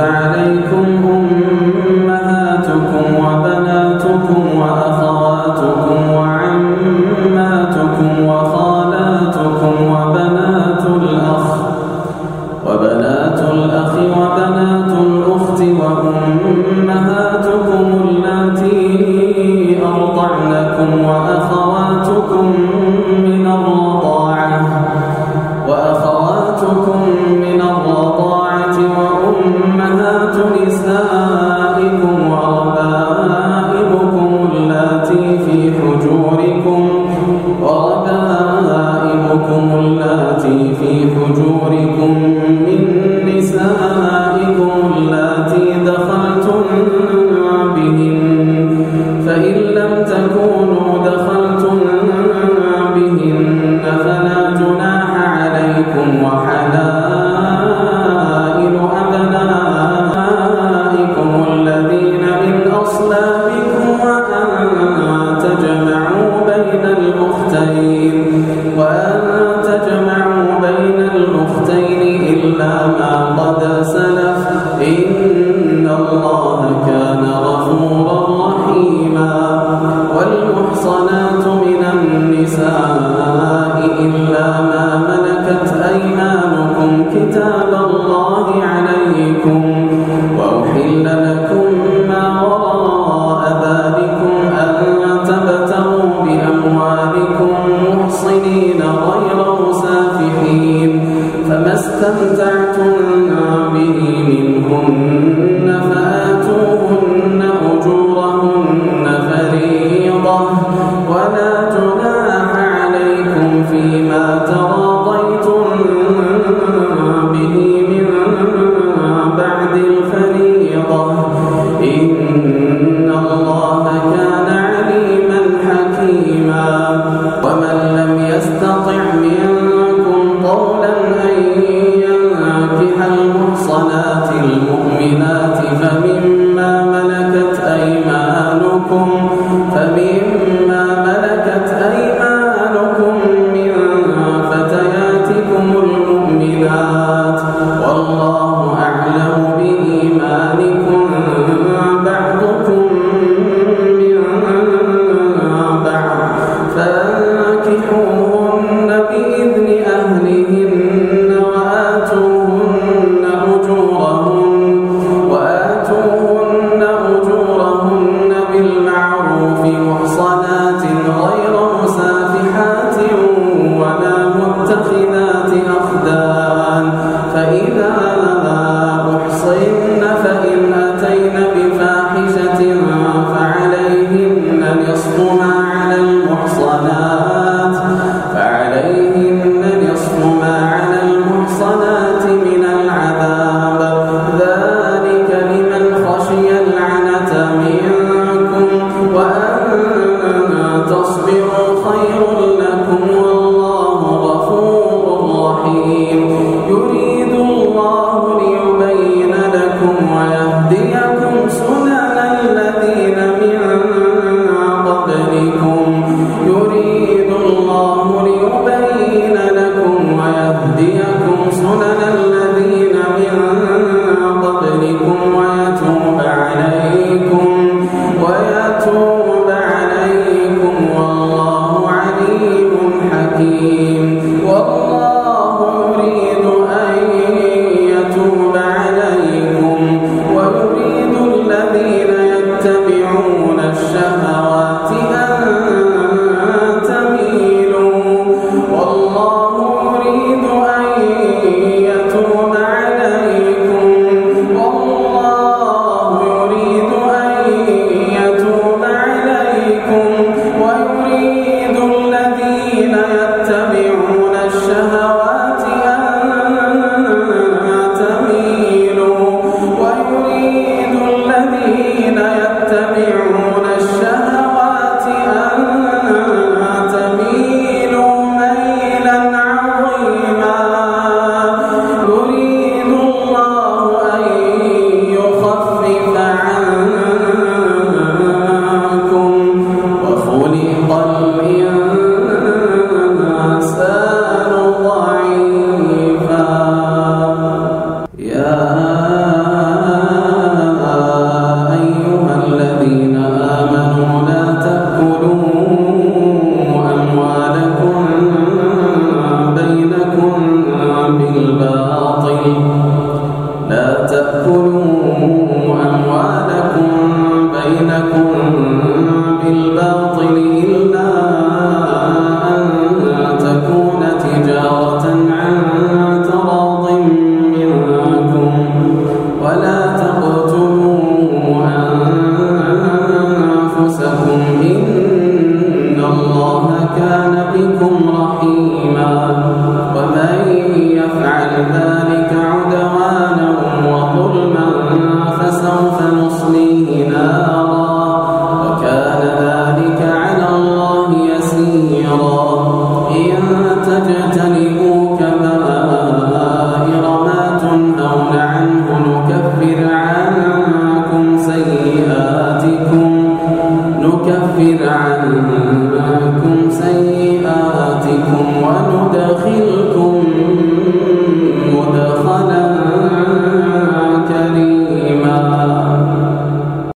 فعليه حجوركم وربائبكم اللاتي في حجوركم من استمتعتم به منهن فأنتم اللهم حميم عنا عنكم سيئاتكم وندخلكم